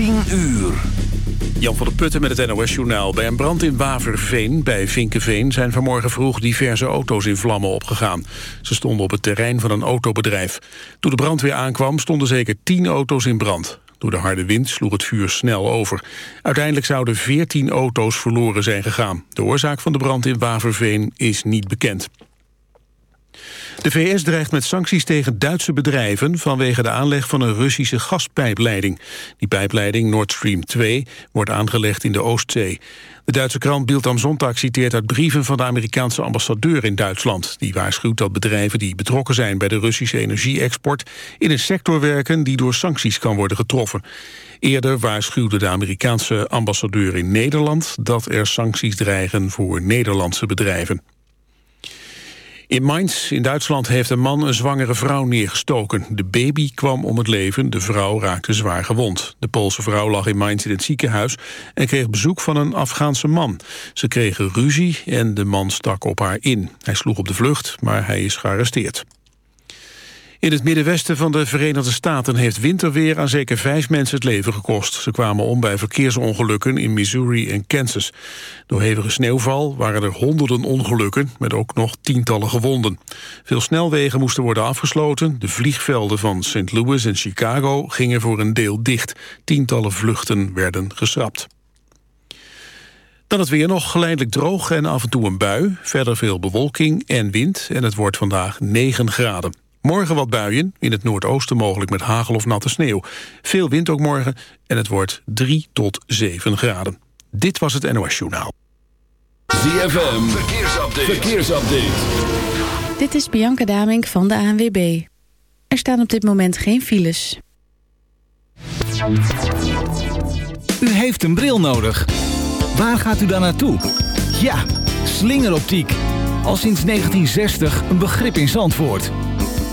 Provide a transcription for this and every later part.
10 uur. Jan van der Putten met het NOS-journaal. Bij een brand in Waverveen, bij Vinkenveen... zijn vanmorgen vroeg diverse auto's in vlammen opgegaan. Ze stonden op het terrein van een autobedrijf. Toen de brandweer aankwam, stonden zeker 10 auto's in brand. Door de harde wind sloeg het vuur snel over. Uiteindelijk zouden 14 auto's verloren zijn gegaan. De oorzaak van de brand in Waverveen is niet bekend. De VS dreigt met sancties tegen Duitse bedrijven... vanwege de aanleg van een Russische gaspijpleiding. Die pijpleiding, Nord Stream 2, wordt aangelegd in de Oostzee. De Duitse krant Bild am Sonntag citeert uit brieven... van de Amerikaanse ambassadeur in Duitsland. Die waarschuwt dat bedrijven die betrokken zijn... bij de Russische energie-export... in een sector werken die door sancties kan worden getroffen. Eerder waarschuwde de Amerikaanse ambassadeur in Nederland... dat er sancties dreigen voor Nederlandse bedrijven. In Mainz in Duitsland heeft een man een zwangere vrouw neergestoken. De baby kwam om het leven, de vrouw raakte zwaar gewond. De Poolse vrouw lag in Mainz in het ziekenhuis... en kreeg bezoek van een Afghaanse man. Ze kregen ruzie en de man stak op haar in. Hij sloeg op de vlucht, maar hij is gearresteerd. In het middenwesten van de Verenigde Staten heeft winterweer aan zeker vijf mensen het leven gekost. Ze kwamen om bij verkeersongelukken in Missouri en Kansas. Door hevige sneeuwval waren er honderden ongelukken, met ook nog tientallen gewonden. Veel snelwegen moesten worden afgesloten. De vliegvelden van St. Louis en Chicago gingen voor een deel dicht. Tientallen vluchten werden geschrapt. Dan het weer nog geleidelijk droog en af en toe een bui. Verder veel bewolking en wind en het wordt vandaag 9 graden. Morgen wat buien, in het noordoosten mogelijk met hagel of natte sneeuw. Veel wind ook morgen en het wordt 3 tot 7 graden. Dit was het NOS Journaal. ZFM, verkeersupdate. verkeersupdate. Dit is Bianca Damink van de ANWB. Er staan op dit moment geen files. U heeft een bril nodig. Waar gaat u dan naartoe? Ja, slingeroptiek. Al sinds 1960 een begrip in Zandvoort.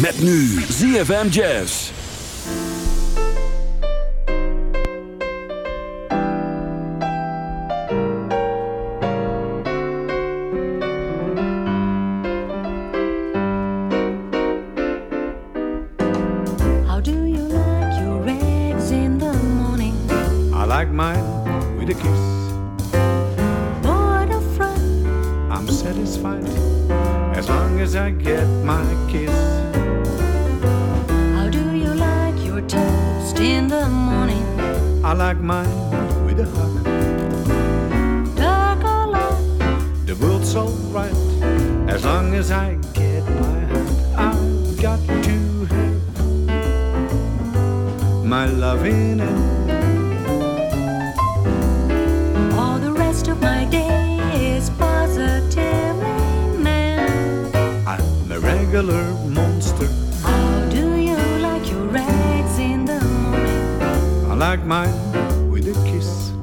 Met nu ZFM Jazz. Mine with a kiss.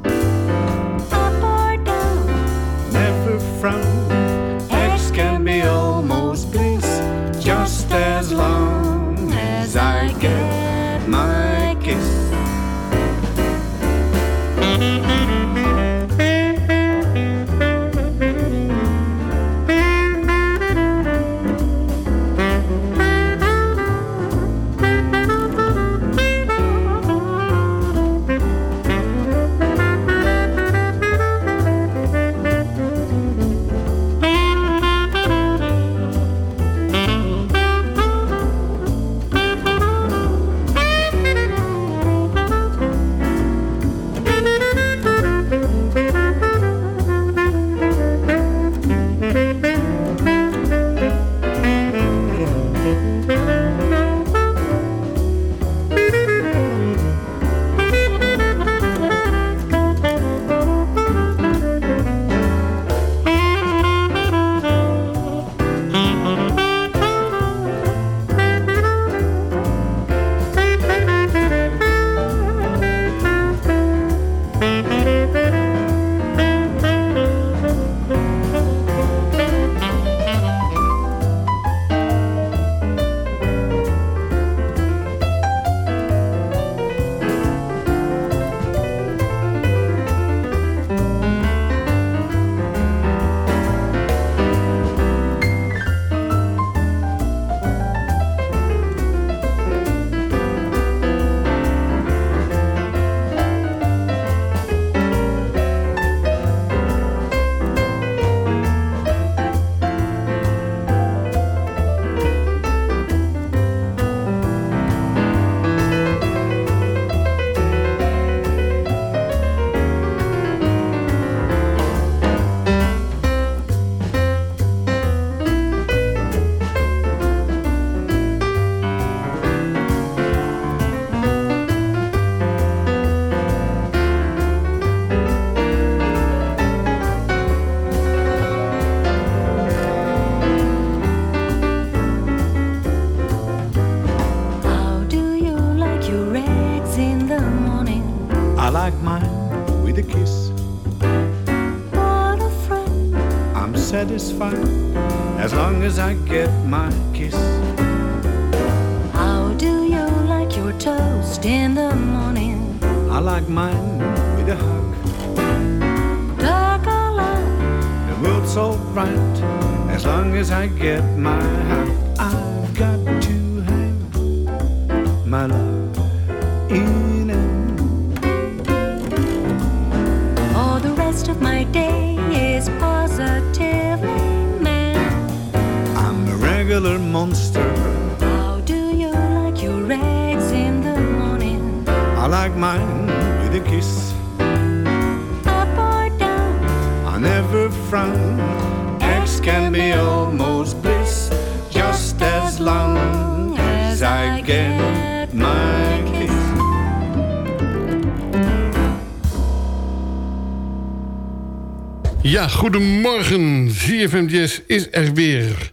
ZFM Jazz is er weer.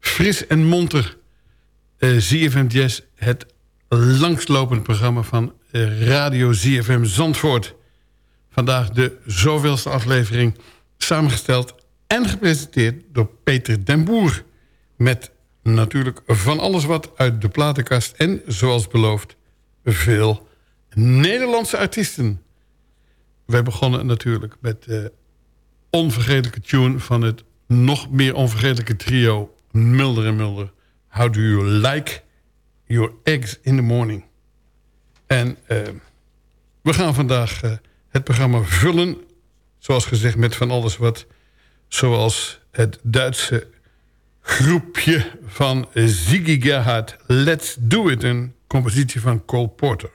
Fris en monter. Eh ZFM Jazz, het langslopende programma van eh, Radio ZFM Zandvoort. Vandaag de zoveelste aflevering, samengesteld en gepresenteerd door Peter den Boer. Met natuurlijk van alles wat uit de platenkast en, zoals beloofd, veel Nederlandse artiesten. Wij begonnen natuurlijk met de onvergetelijke tune van het nog meer onvergetelijke trio Mulder en Mulder. How do you like your eggs in the morning? En eh, we gaan vandaag eh, het programma vullen, zoals gezegd, met van alles wat... zoals het Duitse groepje van Ziggy Gerhard. Let's Do It, een compositie van Cole Porter.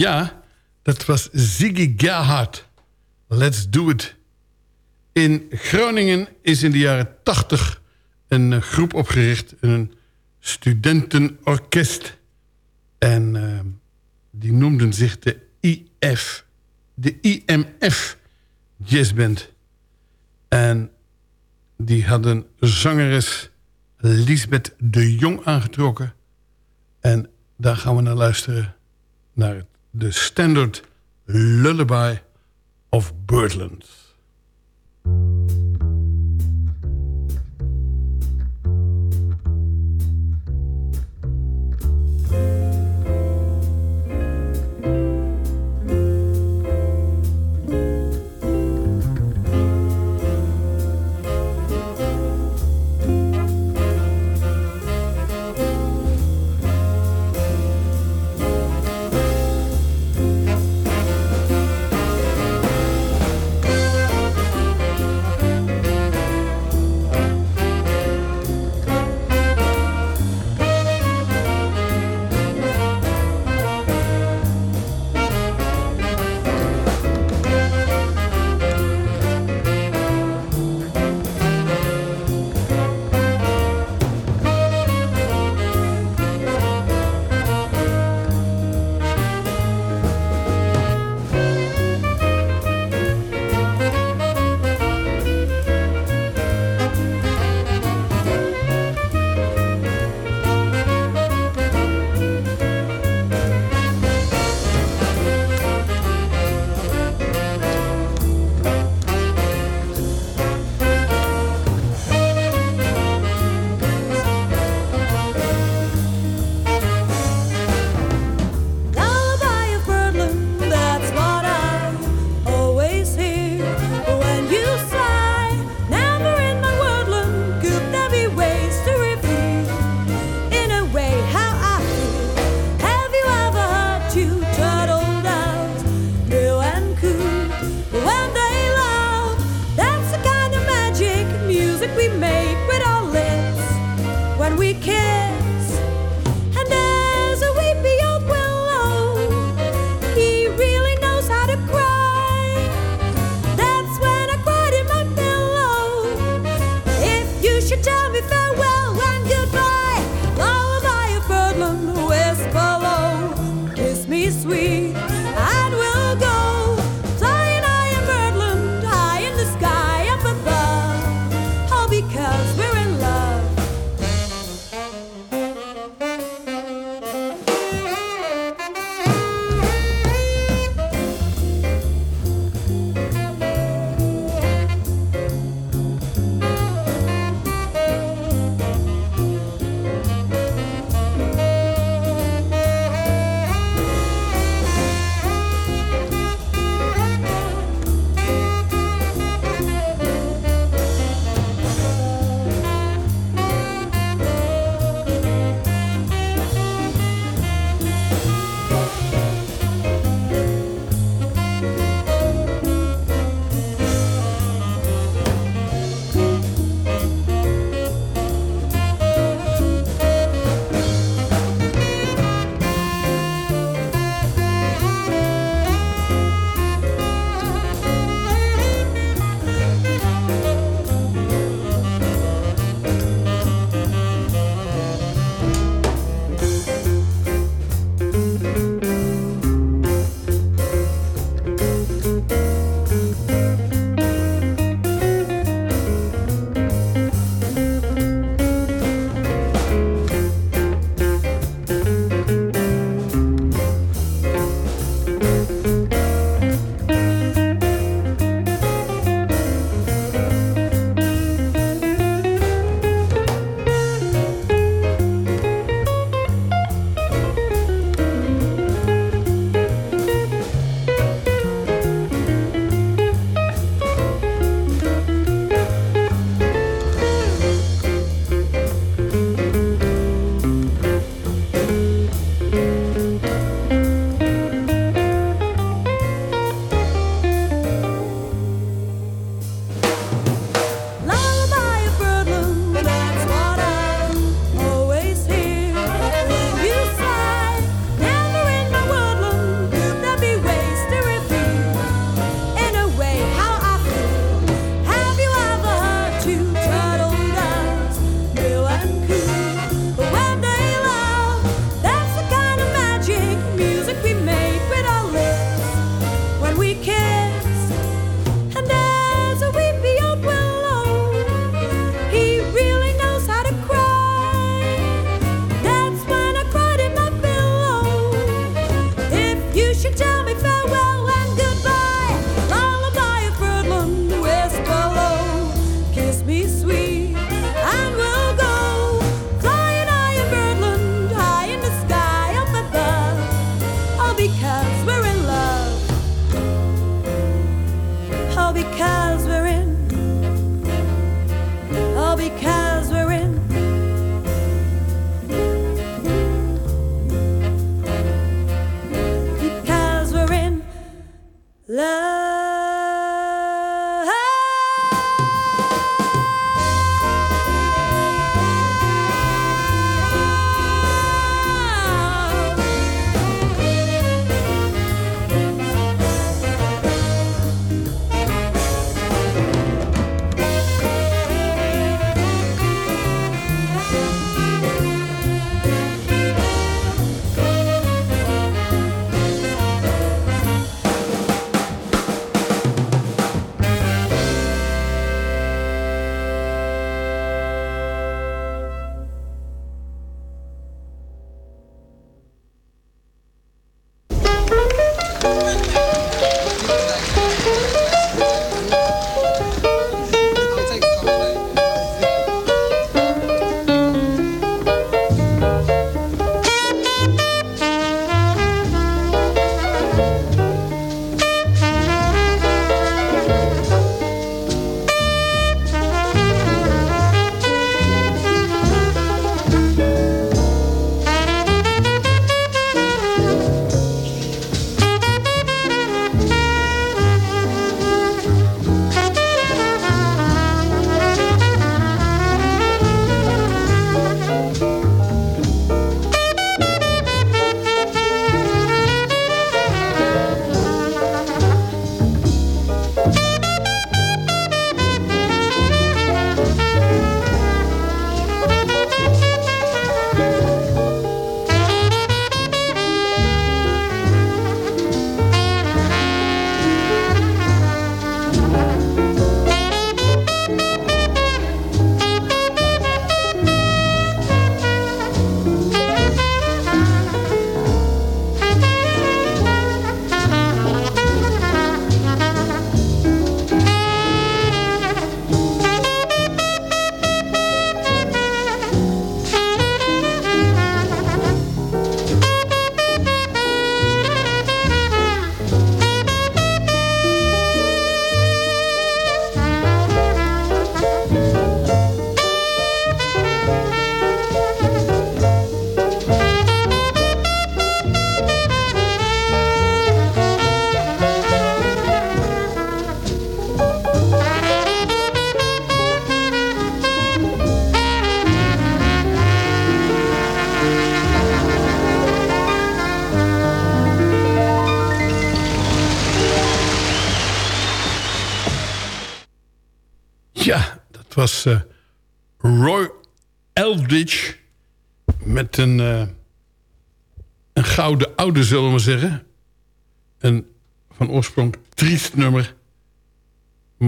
Ja, dat was Ziggy Gerhard. Let's do it. In Groningen is in de jaren 80 een groep opgericht. Een studentenorkest. En ehm, die noemden zich de IF. De IMF Jazzband. En die hadden zangeres Lisbeth de Jong aangetrokken. En daar gaan we naar luisteren. Naar het de standard Lullaby of Birdland.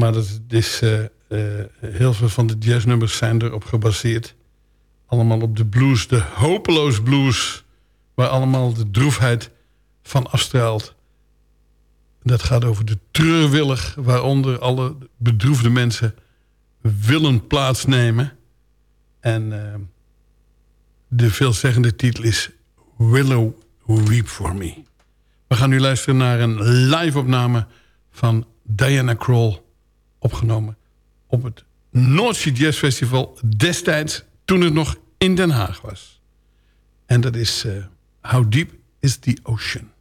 Maar dat is, eh, eh, heel veel van de jazznummers zijn erop gebaseerd. Allemaal op de blues, de hopeloos blues... waar allemaal de droefheid van afstraalt. Dat gaat over de treurwillig... waaronder alle bedroefde mensen willen plaatsnemen. En eh, de veelzeggende titel is Willow Weep For Me. We gaan nu luisteren naar een live-opname van Diana Kroll... opgenomen op het North Sea Jazz Festival destijds... toen het nog in Den Haag was. En dat is eh, How Deep is the Ocean.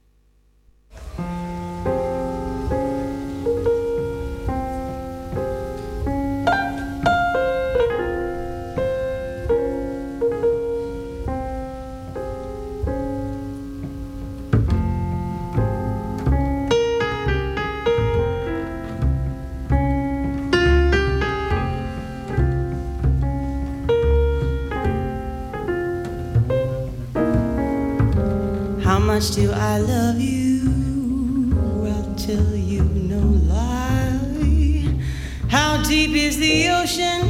Much do I love you? I'll tell you no lie. How deep is the ocean?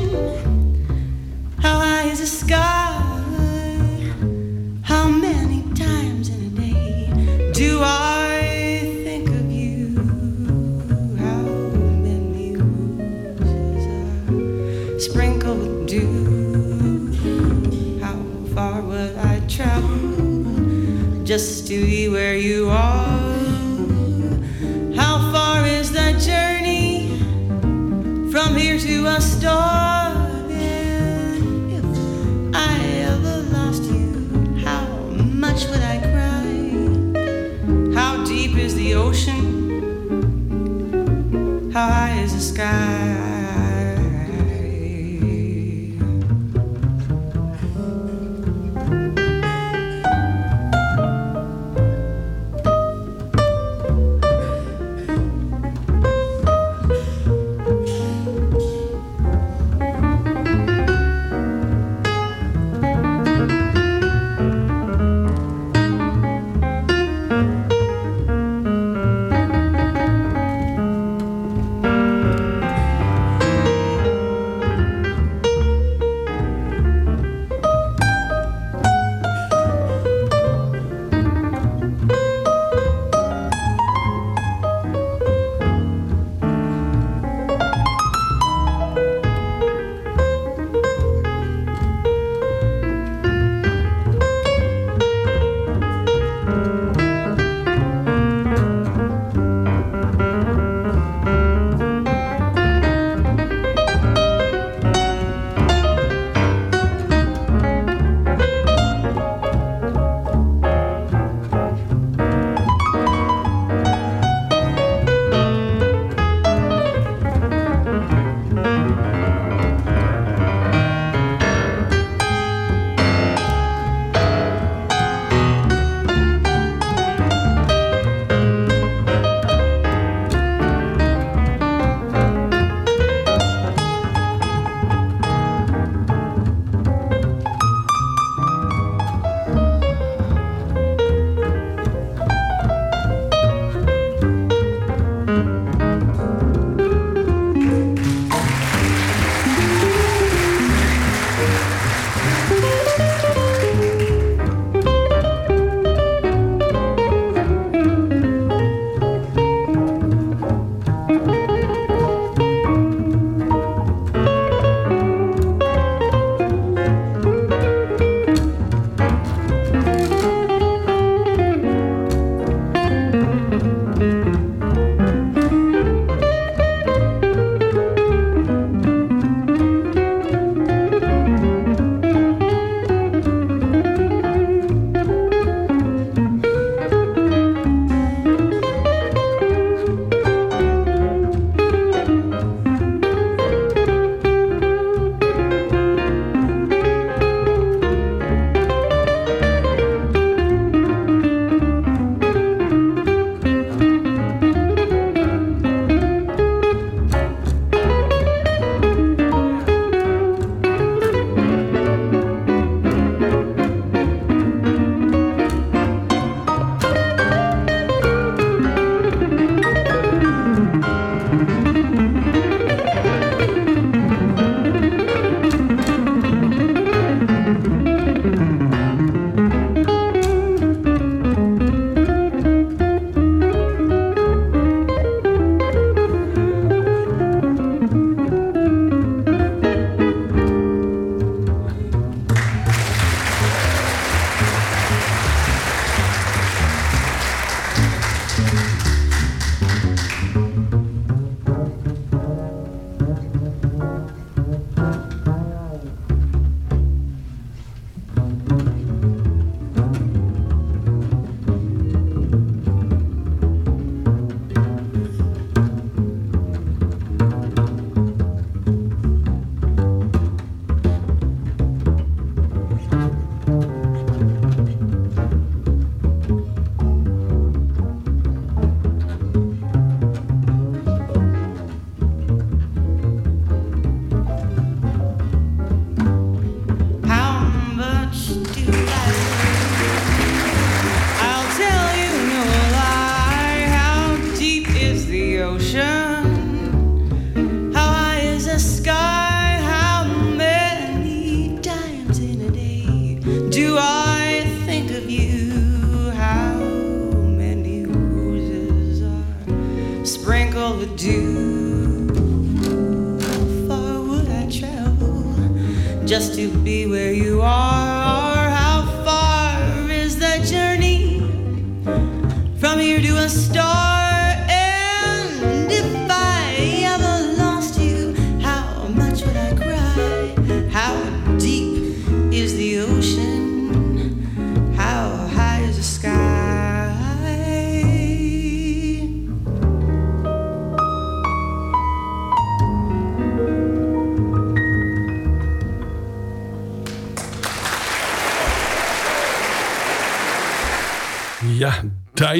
How high is the sky? Just to be where you are. How far is that journey? from here to a star. If I ever lost you, how much would I cry? How deep is the ocean? How high is the sky?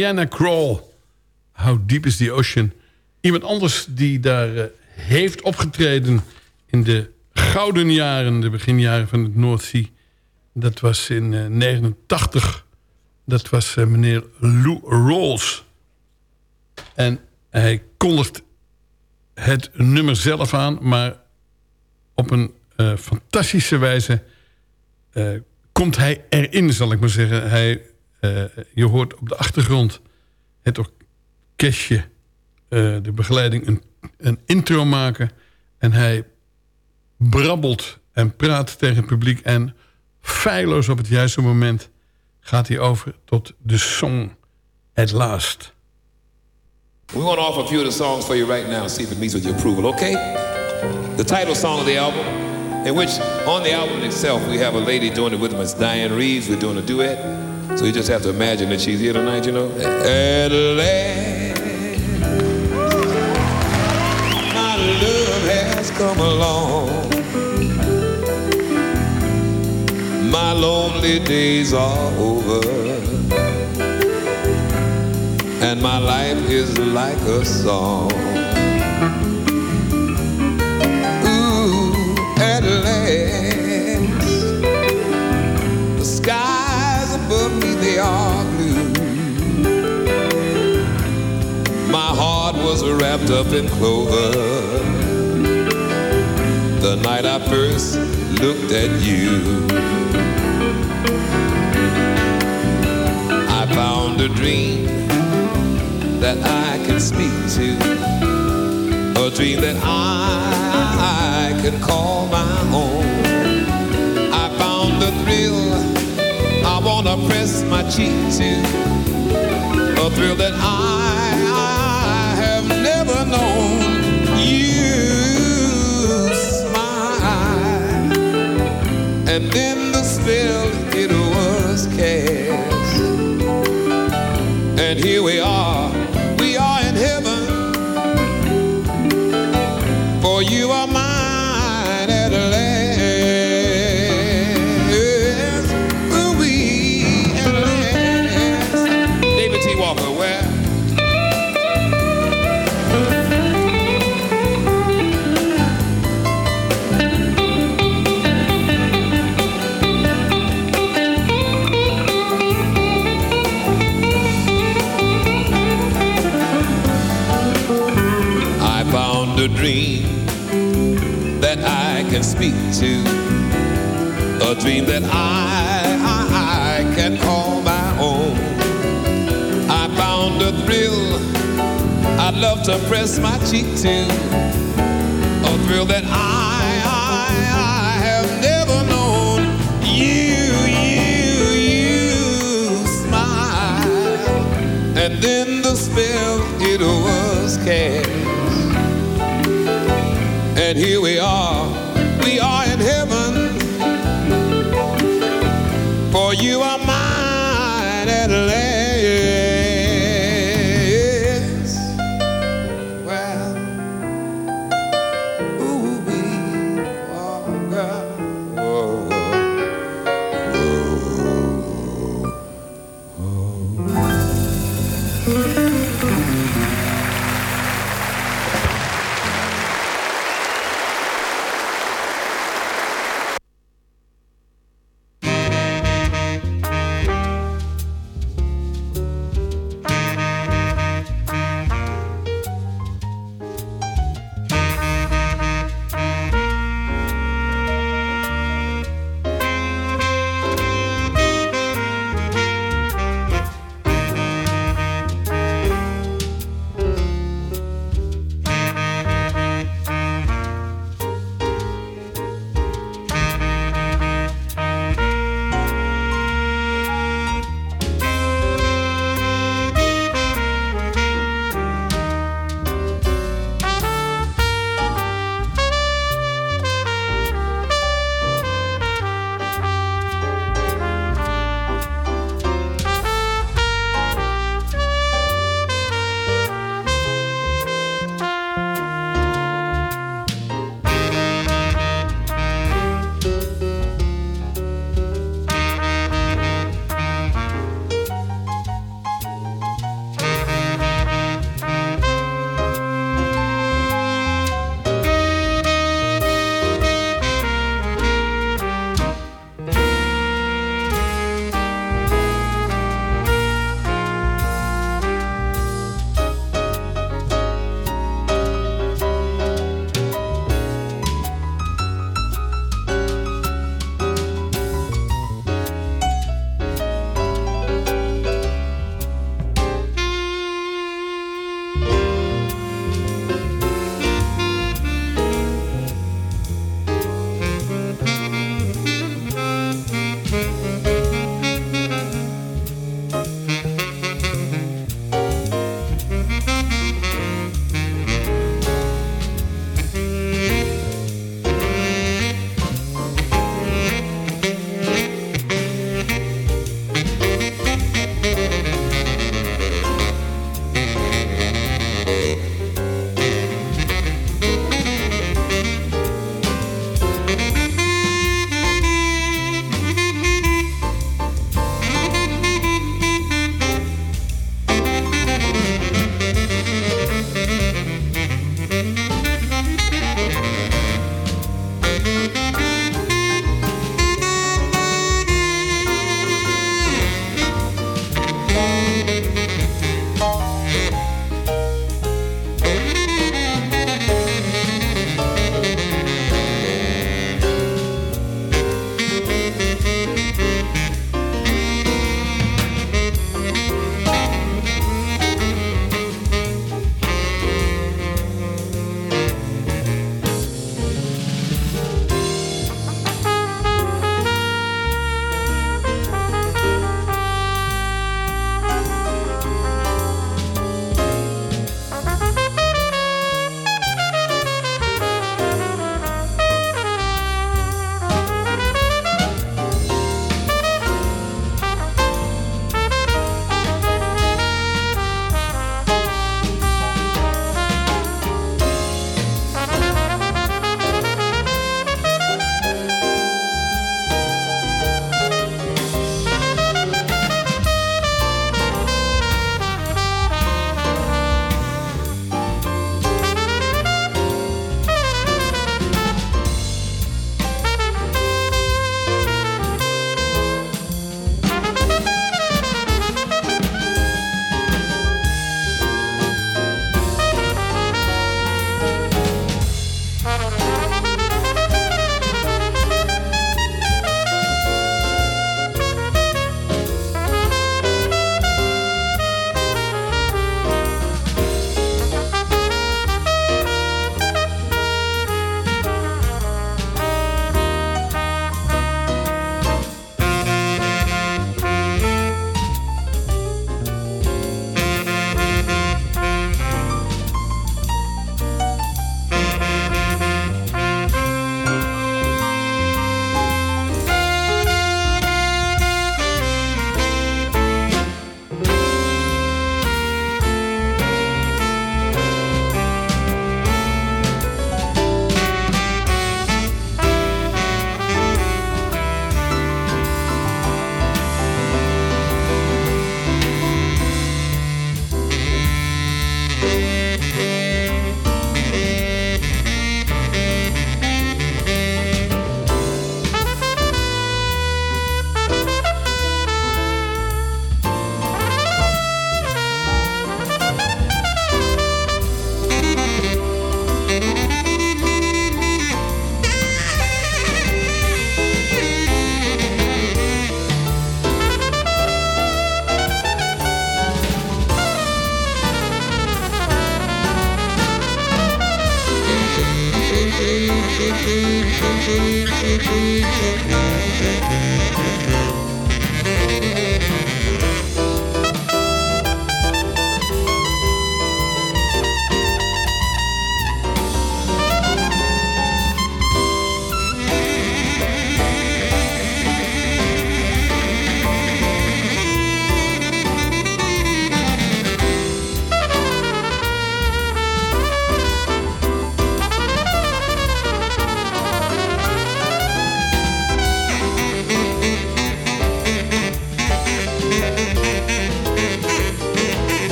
Diana Krall. How Deep is the Ocean. Iemand anders die daar eh, heeft opgetreden in de gouden jaren, de beginjaren van het Noordzee. Dat was in eh 89. Dat was eh, meneer Lou Rawls. En hij kondigt het nummer zelf aan, maar op een eh, fantastische wijze eh, komt hij erin, zal ik maar zeggen. Hij, eh, je hoort op de achtergrond het orkestje, eh, de begeleiding, een, een intro maken. En hij brabbelt en praat tegen het publiek. En feilloos op het juiste moment gaat hij over tot de song At Last. We want to offer a few of the songs for you right now, see if it meets with your approval, okay? The title song of the album, in which on the album itself we have a lady doing it with us, Diane Reeves. We're doing a duet, so you just have to imagine that she's here tonight, you know. At last, my love has come along. My lonely days are over. and my life is like a song. Are blue. My heart was wrapped up in clover the night I first looked at you. I found a dream that I can speak to, a dream that I can call my own. I found a thrill I wanna press my cheek to, a thrill that I, I have never known. You smile, and then the spell it was cast, and here we are Speak to, a dream that I, I, I can call my own. I found a thrill I'd love to press my cheek to, a thrill that I, I, I have never known. You, you, you smile, and then the spell it was cast. And here we are,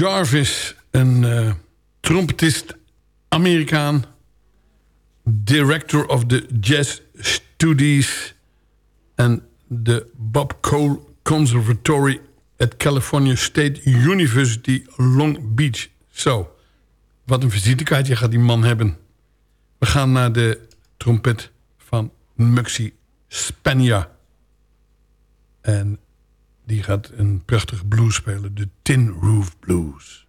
Jarvis, een eh, trompetist, Amerikaan... director of the Jazz Studies... en de Bob Cole Conservatory at California State University Long Beach. Zo, wat een visitekaartje gaat die man hebben. We gaan naar de trompet van Muxie Spania. En die gaat een prachtige blues spelen. De Tin Roof Blues.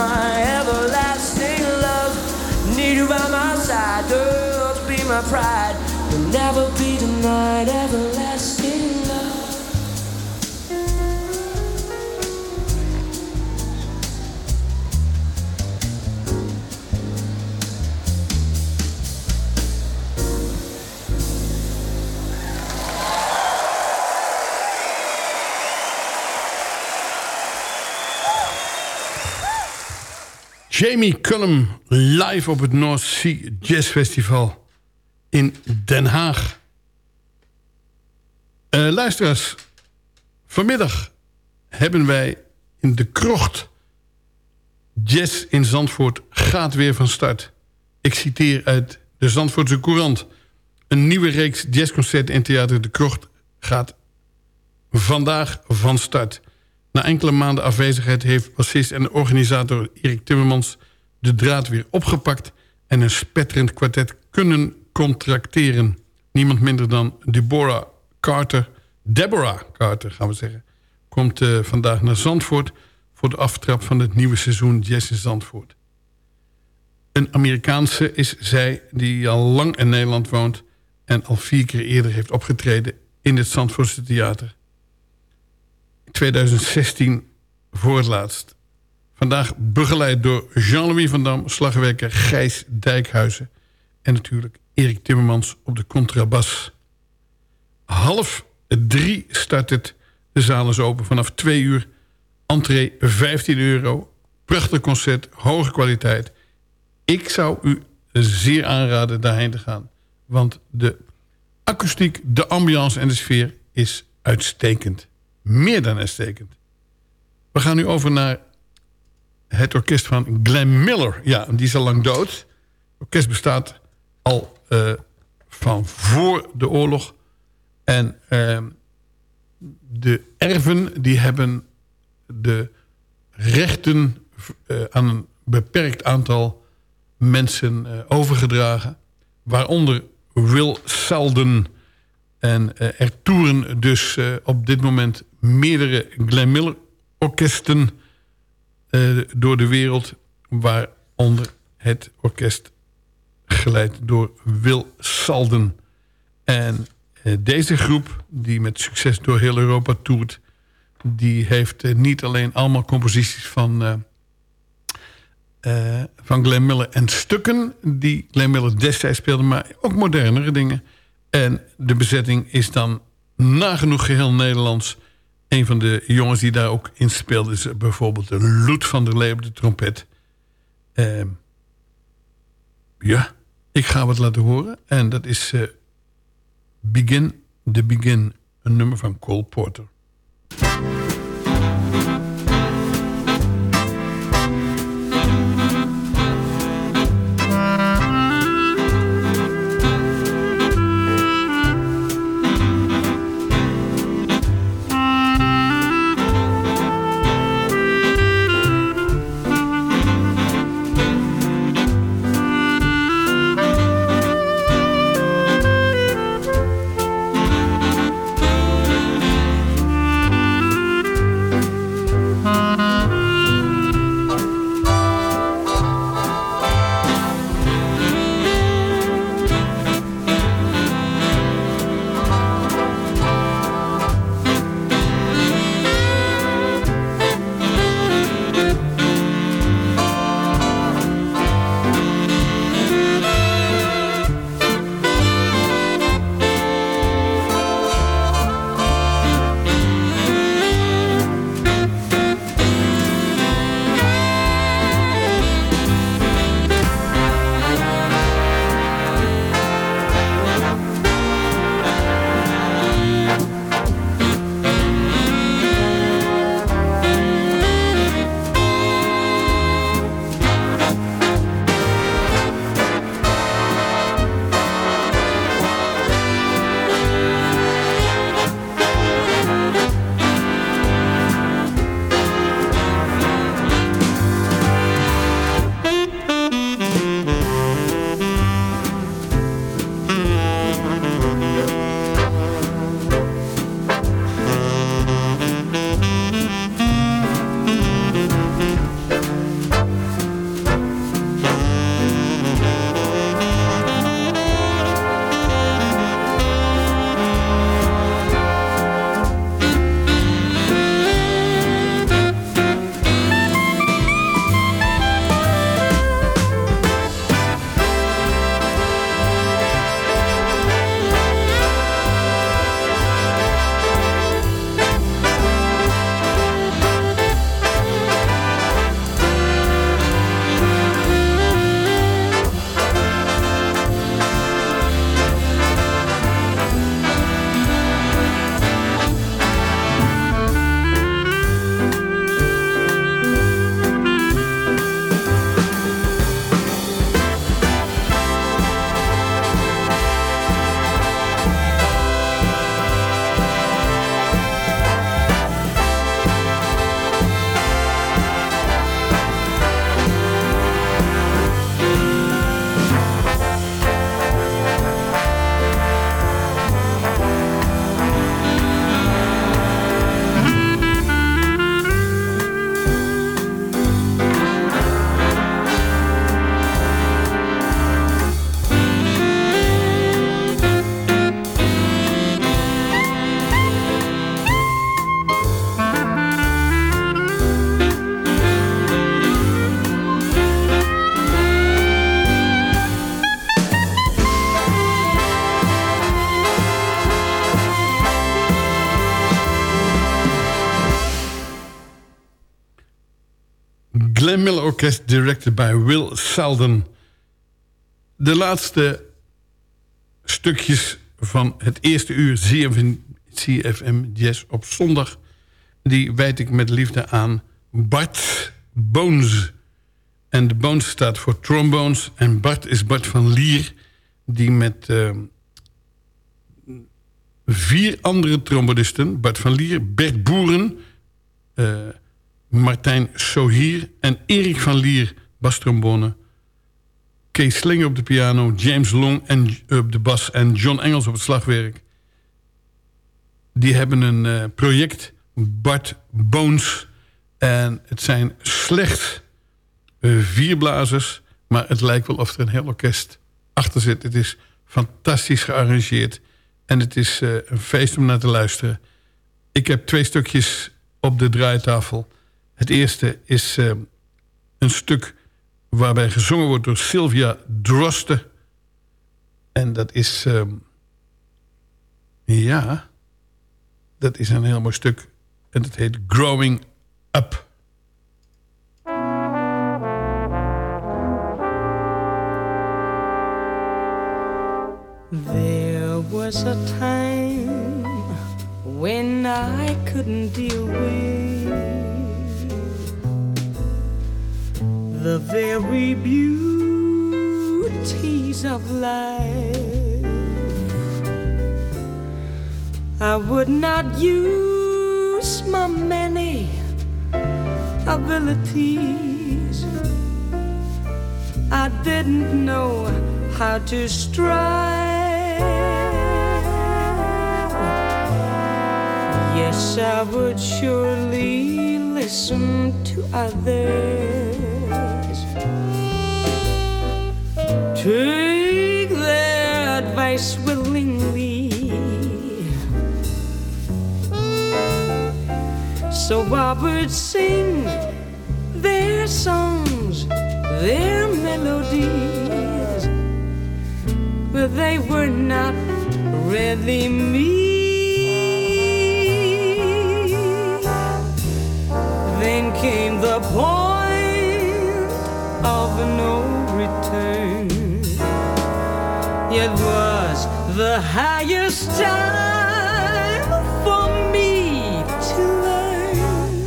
My everlasting love. Need you by my side, girl, to be my pride. You'll never be denied everlasting Jamie Cullum live op het North Sea Jazz Festival in Den Haag. Eh, luisteraars, vanmiddag hebben wij in de krocht... Jazz in Zandvoort gaat weer van start. Ik citeer uit de Zandvoortse Courant. Een nieuwe reeks jazzconcerten in Theater de Krocht gaat vandaag van start. Na enkele maanden afwezigheid heeft bassist en organisator Erik Timmermans... de draad weer opgepakt en een spetterend kwartet kunnen contracteren. Niemand minder dan Deborah Carter, Deborah Carter gaan we zeggen... komt eh, vandaag naar Zandvoort voor de aftrap van het nieuwe seizoen Jazz in Zandvoort. Een Amerikaanse is zij die al lang in Nederland woont... en al vier keer eerder heeft opgetreden in het Zandvoortse Theater. 2016 voor het laatst. Vandaag begeleid door Jean-Louis van Dam, slagwerker Gijs Dijkhuizen... en natuurlijk Erik Timmermans op de contrabas. Half drie start het. De zaal is open vanaf twee uur. Entree 15 euro. Prachtig concert, hoge kwaliteit. Ik zou u zeer aanraden daarheen te gaan. Want de akoestiek, de ambiance en de sfeer is uitstekend. Meer dan uitstekend. We gaan nu over naar het orkest van Glenn Miller. Ja, die is al lang dood. Het orkest bestaat al eh, van voor de oorlog. En eh, de erven die hebben de rechten eh, aan een beperkt aantal mensen eh, overgedragen. Waaronder Will Selden. En er toeren dus op dit moment meerdere Glenn Miller orkesten eh, door de wereld. Waaronder het orkest geleid door Will Salden. En eh, deze groep, die met succes door heel Europa toert... die heeft eh, niet alleen allemaal composities van, eh, van Glenn Miller... en stukken die Glenn Miller destijds speelde... maar ook modernere dingen. En de bezetting is dan nagenoeg geheel Nederlands. Een van de jongens die daar ook in speelde... is bijvoorbeeld de Loet van der Lee op de trompet... Ehm, ja, ik ga wat laten horen. En dat is eh, Begin the Begin, een nummer van Cole Porter. Orkest, directed by Will Selden. De laatste stukjes van het eerste uur CFM, CFM Jazz op zondag... die wijd ik met liefde aan Bart Bones. En de Bones staat voor trombones. En Bart is Bart van Lier... die met eh, vier andere trombonisten... Bart van Lier, Bert Boeren... eh, Martijn Sohier en Erik van Lier, bastrombone... Kees Slinger op de piano, James Long en, op de bas... en John Engels op het slagwerk. Die hebben een eh, project, Bart Bones... en het zijn slechts eh, vier blazers... maar het lijkt wel of er een heel orkest achter zit. Het is fantastisch gearrangeerd... en het is eh, een feest om naar te luisteren. Ik heb twee stukjes op de draaitafel... Het eerste is uh, een stuk waarbij gezongen wordt door Sylvia Droste. En dat is... Uh, ja, dat is een heel mooi stuk. En het heet Growing Up. There was a time when I couldn't deal with the very beauties of life. I would not use my many abilities. I didn't know how to strive. Yes, I would surely listen to others. Take their advice willingly. So I would sing their songs, their melodies, but they were not really me. Then came the point of no return. It was the highest time for me to learn,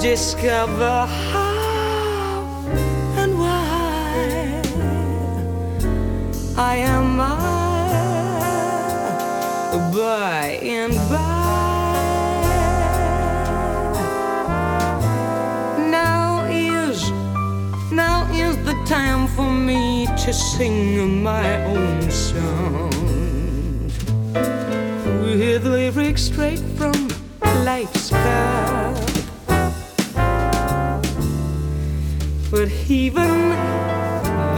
discover how and why I am I by and time for me to sing my own song with lyrics straight from life's cup. But even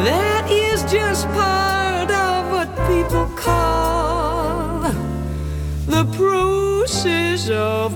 that is just part of what people call the process of